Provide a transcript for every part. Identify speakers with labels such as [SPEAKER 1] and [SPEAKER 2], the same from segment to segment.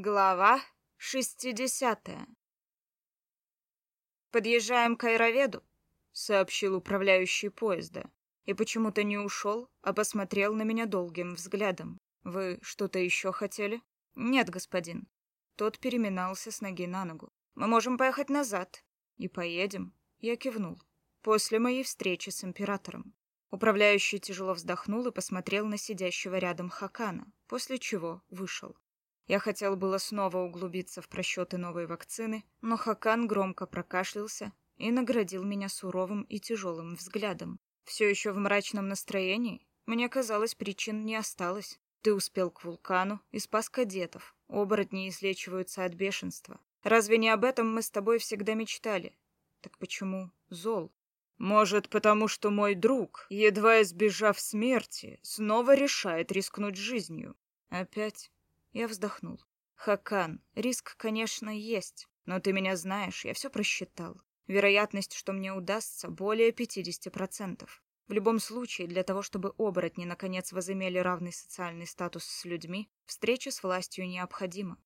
[SPEAKER 1] Глава шестидесятая. «Подъезжаем к Айроведу», — сообщил управляющий поезда. И почему-то не ушел, а посмотрел на меня долгим взглядом. «Вы что-то еще хотели?» «Нет, господин». Тот переминался с ноги на ногу. «Мы можем поехать назад». «И поедем». Я кивнул. После моей встречи с императором. Управляющий тяжело вздохнул и посмотрел на сидящего рядом Хакана, после чего вышел. Я хотел было снова углубиться в просчеты новой вакцины, но Хакан громко прокашлялся и наградил меня суровым и тяжелым взглядом. Все еще в мрачном настроении? Мне казалось, причин не осталось. Ты успел к вулкану и спас кадетов. Оборотни излечиваются от бешенства. Разве не об этом мы с тобой всегда мечтали? Так почему зол? Может, потому что мой друг, едва избежав смерти, снова решает рискнуть жизнью? Опять? Я вздохнул. Хакан, риск, конечно, есть, но ты меня знаешь, я все просчитал. Вероятность, что мне удастся, более 50%. В любом случае, для того, чтобы оборотни наконец возымели равный социальный статус с людьми, встреча с властью необходима.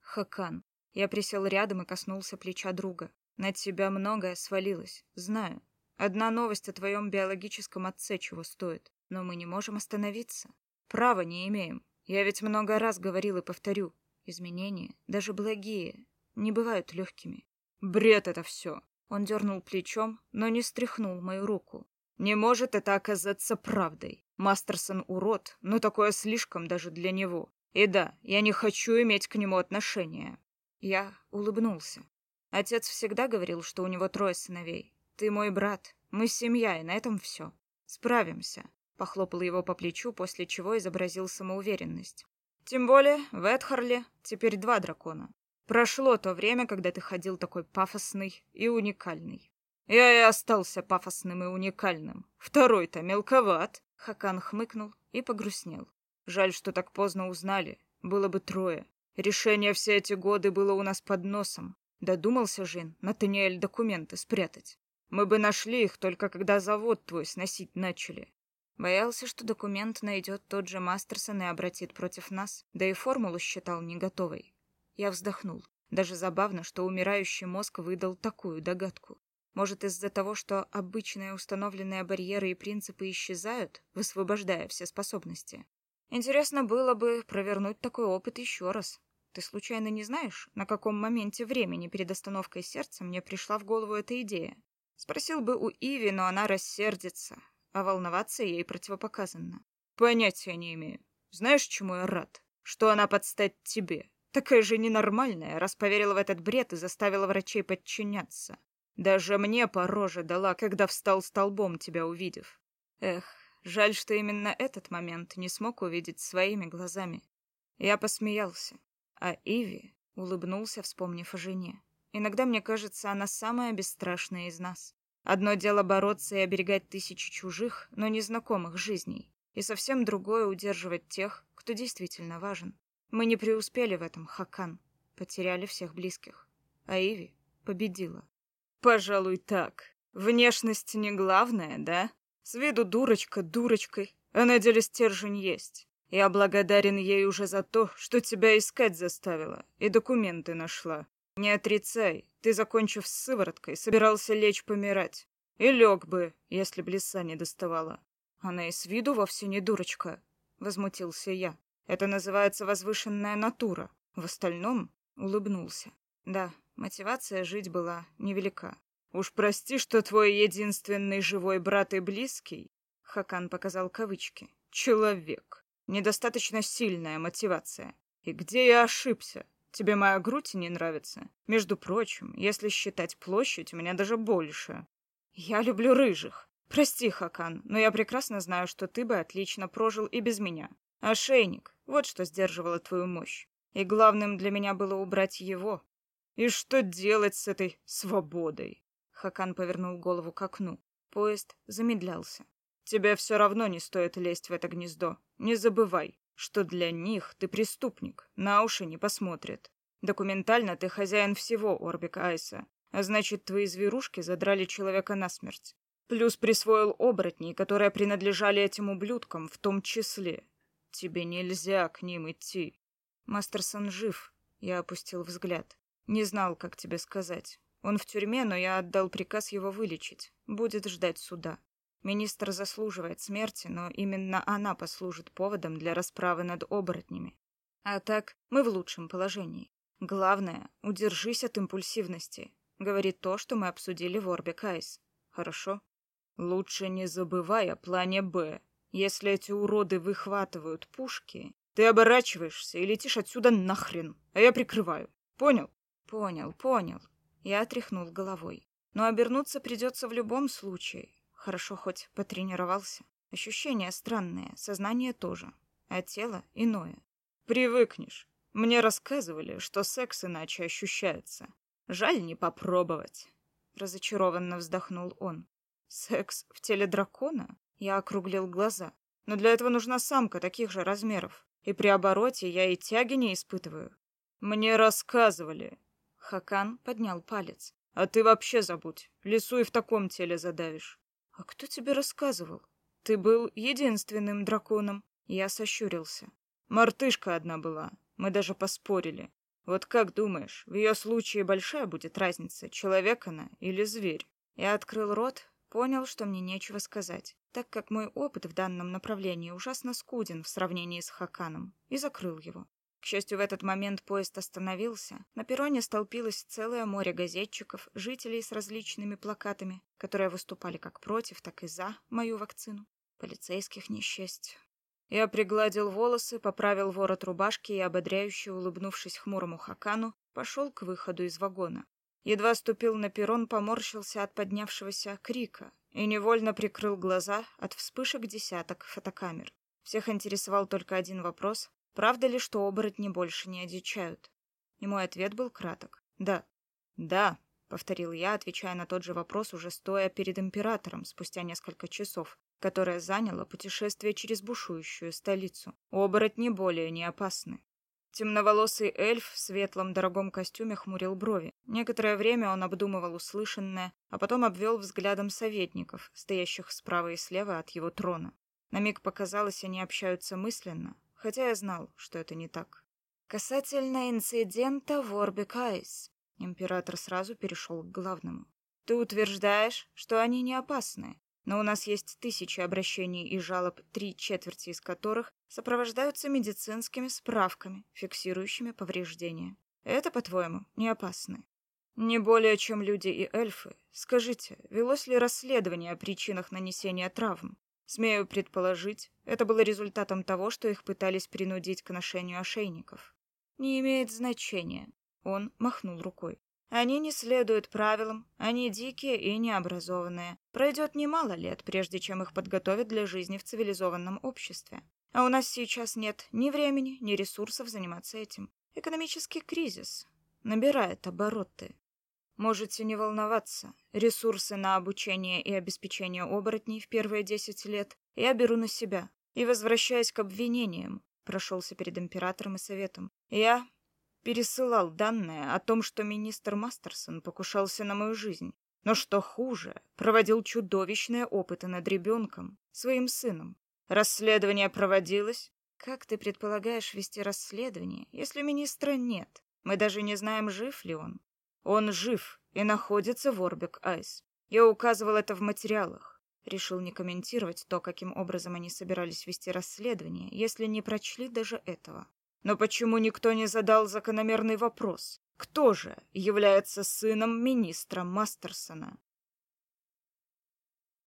[SPEAKER 1] Хакан. Я присел рядом и коснулся плеча друга. На тебя многое свалилось, знаю. Одна новость о твоем биологическом отце чего стоит, но мы не можем остановиться. Права не имеем. Я ведь много раз говорил и повторю. Изменения, даже благие, не бывают легкими. Бред это все. Он дернул плечом, но не стряхнул мою руку. Не может это оказаться правдой. Мастерсон урод, но такое слишком даже для него. И да, я не хочу иметь к нему отношения. Я улыбнулся. Отец всегда говорил, что у него трое сыновей. Ты мой брат, мы семья, и на этом все. Справимся. Похлопал его по плечу, после чего изобразил самоуверенность. Тем более, в Эдхарле теперь два дракона. Прошло то время, когда ты ходил такой пафосный и уникальный. Я и остался пафосным и уникальным. Второй-то мелковат. Хакан хмыкнул и погрустнел. Жаль, что так поздно узнали. Было бы трое. Решение все эти годы было у нас под носом. Додумался Жин, Натаниэль документы спрятать. Мы бы нашли их только когда завод твой сносить начали. Боялся, что документ найдет тот же Мастерсон и обратит против нас, да и формулу считал не готовой. Я вздохнул. Даже забавно, что умирающий мозг выдал такую догадку. Может, из-за того, что обычные установленные барьеры и принципы исчезают, высвобождая все способности. Интересно было бы провернуть такой опыт еще раз. Ты случайно не знаешь, на каком моменте времени перед остановкой сердца мне пришла в голову эта идея? Спросил бы у Иви, но она рассердится, а волноваться ей противопоказано. Понятия не имею. Знаешь, чему я рад? Что она подстать тебе. Такая же ненормальная, раз поверила в этот бред и заставила врачей подчиняться. Даже мне по роже дала, когда встал столбом, тебя увидев. Эх, жаль, что именно этот момент не смог увидеть своими глазами. Я посмеялся, а Иви улыбнулся, вспомнив о жене. Иногда мне кажется, она самая бесстрашная из нас. Одно дело бороться и оберегать тысячи чужих, но незнакомых жизней, и совсем другое удерживать тех, кто действительно важен. Мы не преуспели в этом, Хакан. Потеряли всех близких. А Иви победила. Пожалуй, так. Внешность не главное, да? С виду дурочка дурочкой, а на деле стержень есть. Я благодарен ей уже за то, что тебя искать заставила и документы нашла. Не отрицай, ты, закончив с сывороткой, собирался лечь помирать. И лег бы, если б лиса не доставала. Она и с виду вовсе не дурочка, возмутился я. Это называется возвышенная натура. В остальном улыбнулся. Да, мотивация жить была невелика. Уж прости, что твой единственный живой брат и близкий, Хакан показал кавычки, человек. Недостаточно сильная мотивация. И где я ошибся? Тебе моя грудь не нравится? Между прочим, если считать площадь, у меня даже больше. Я люблю рыжих. Прости, Хакан, но я прекрасно знаю, что ты бы отлично прожил и без меня. Ошейник — вот что сдерживало твою мощь. И главным для меня было убрать его. И что делать с этой свободой? Хакан повернул голову к окну. Поезд замедлялся. Тебе все равно не стоит лезть в это гнездо. Не забывай что для них ты преступник, на уши не посмотрят. Документально ты хозяин всего Орбика Айса, а значит, твои зверушки задрали человека насмерть. Плюс присвоил оборотней, которые принадлежали этим ублюдкам в том числе. Тебе нельзя к ним идти. Мастерсон жив. Я опустил взгляд. Не знал, как тебе сказать. Он в тюрьме, но я отдал приказ его вылечить. Будет ждать суда. Министр заслуживает смерти, но именно она послужит поводом для расправы над оборотнями. А так, мы в лучшем положении. Главное, удержись от импульсивности. Говорит то, что мы обсудили в Орбе Кайс. Хорошо? Лучше не забывай о плане «Б». Если эти уроды выхватывают пушки, ты оборачиваешься и летишь отсюда нахрен, а я прикрываю. Понял? Понял, понял. Я отряхнул головой. Но обернуться придется в любом случае. Хорошо хоть потренировался. Ощущения странные, сознание тоже, а тело иное. Привыкнешь. Мне рассказывали, что секс иначе ощущается. Жаль не попробовать. Разочарованно вздохнул он. Секс в теле дракона? Я округлил глаза. Но для этого нужна самка таких же размеров. И при обороте я и тяги не испытываю. Мне рассказывали. Хакан поднял палец. А ты вообще забудь. Лесу и в таком теле задавишь. А кто тебе рассказывал? Ты был единственным драконом. Я сощурился. Мартышка одна была. Мы даже поспорили. Вот как думаешь, в ее случае большая будет разница, человек она или зверь? Я открыл рот, понял, что мне нечего сказать, так как мой опыт в данном направлении ужасно скуден в сравнении с Хаканом, и закрыл его. К счастью, в этот момент поезд остановился. На перроне столпилось целое море газетчиков, жителей с различными плакатами, которые выступали как против, так и за мою вакцину. Полицейских несчастье. Я пригладил волосы, поправил ворот рубашки и, ободряюще улыбнувшись хмурому Хакану, пошел к выходу из вагона. Едва ступил на перрон, поморщился от поднявшегося крика и невольно прикрыл глаза от вспышек десяток фотокамер. Всех интересовал только один вопрос Правда ли, что оборотни больше не одичают? И мой ответ был краток. Да. Да, повторил я, отвечая на тот же вопрос, уже стоя перед императором спустя несколько часов, которое заняло путешествие через бушующую столицу. Оборотни более не опасны. Темноволосый эльф в светлом дорогом костюме хмурил брови. Некоторое время он обдумывал услышанное, а потом обвел взглядом советников, стоящих справа и слева от его трона. На миг показалось, они общаются мысленно, хотя я знал, что это не так. Касательно инцидента в Орбекайс, император сразу перешел к главному. Ты утверждаешь, что они не опасны, но у нас есть тысячи обращений и жалоб, три четверти из которых сопровождаются медицинскими справками, фиксирующими повреждения. Это, по-твоему, не опасно? Не более, чем люди и эльфы. Скажите, велось ли расследование о причинах нанесения травм? Смею предположить, это было результатом того, что их пытались принудить к ношению ошейников. Не имеет значения. Он махнул рукой. Они не следуют правилам, они дикие и необразованные. Пройдет немало лет, прежде чем их подготовят для жизни в цивилизованном обществе. А у нас сейчас нет ни времени, ни ресурсов заниматься этим. Экономический кризис набирает обороты. Можете не волноваться. Ресурсы на обучение и обеспечение оборотней в первые десять лет я беру на себя. И, возвращаясь к обвинениям, прошелся перед императором и советом. Я пересылал данные о том, что министр Мастерсон покушался на мою жизнь. Но что хуже, проводил чудовищные опыты над ребенком, своим сыном. Расследование проводилось. Как ты предполагаешь вести расследование, если министра нет? Мы даже не знаем, жив ли он. Он жив и находится в Орбик Айс. Я указывал это в материалах. Решил не комментировать то, каким образом они собирались вести расследование, если не прочли даже этого. Но почему никто не задал закономерный вопрос? Кто же является сыном министра Мастерсона?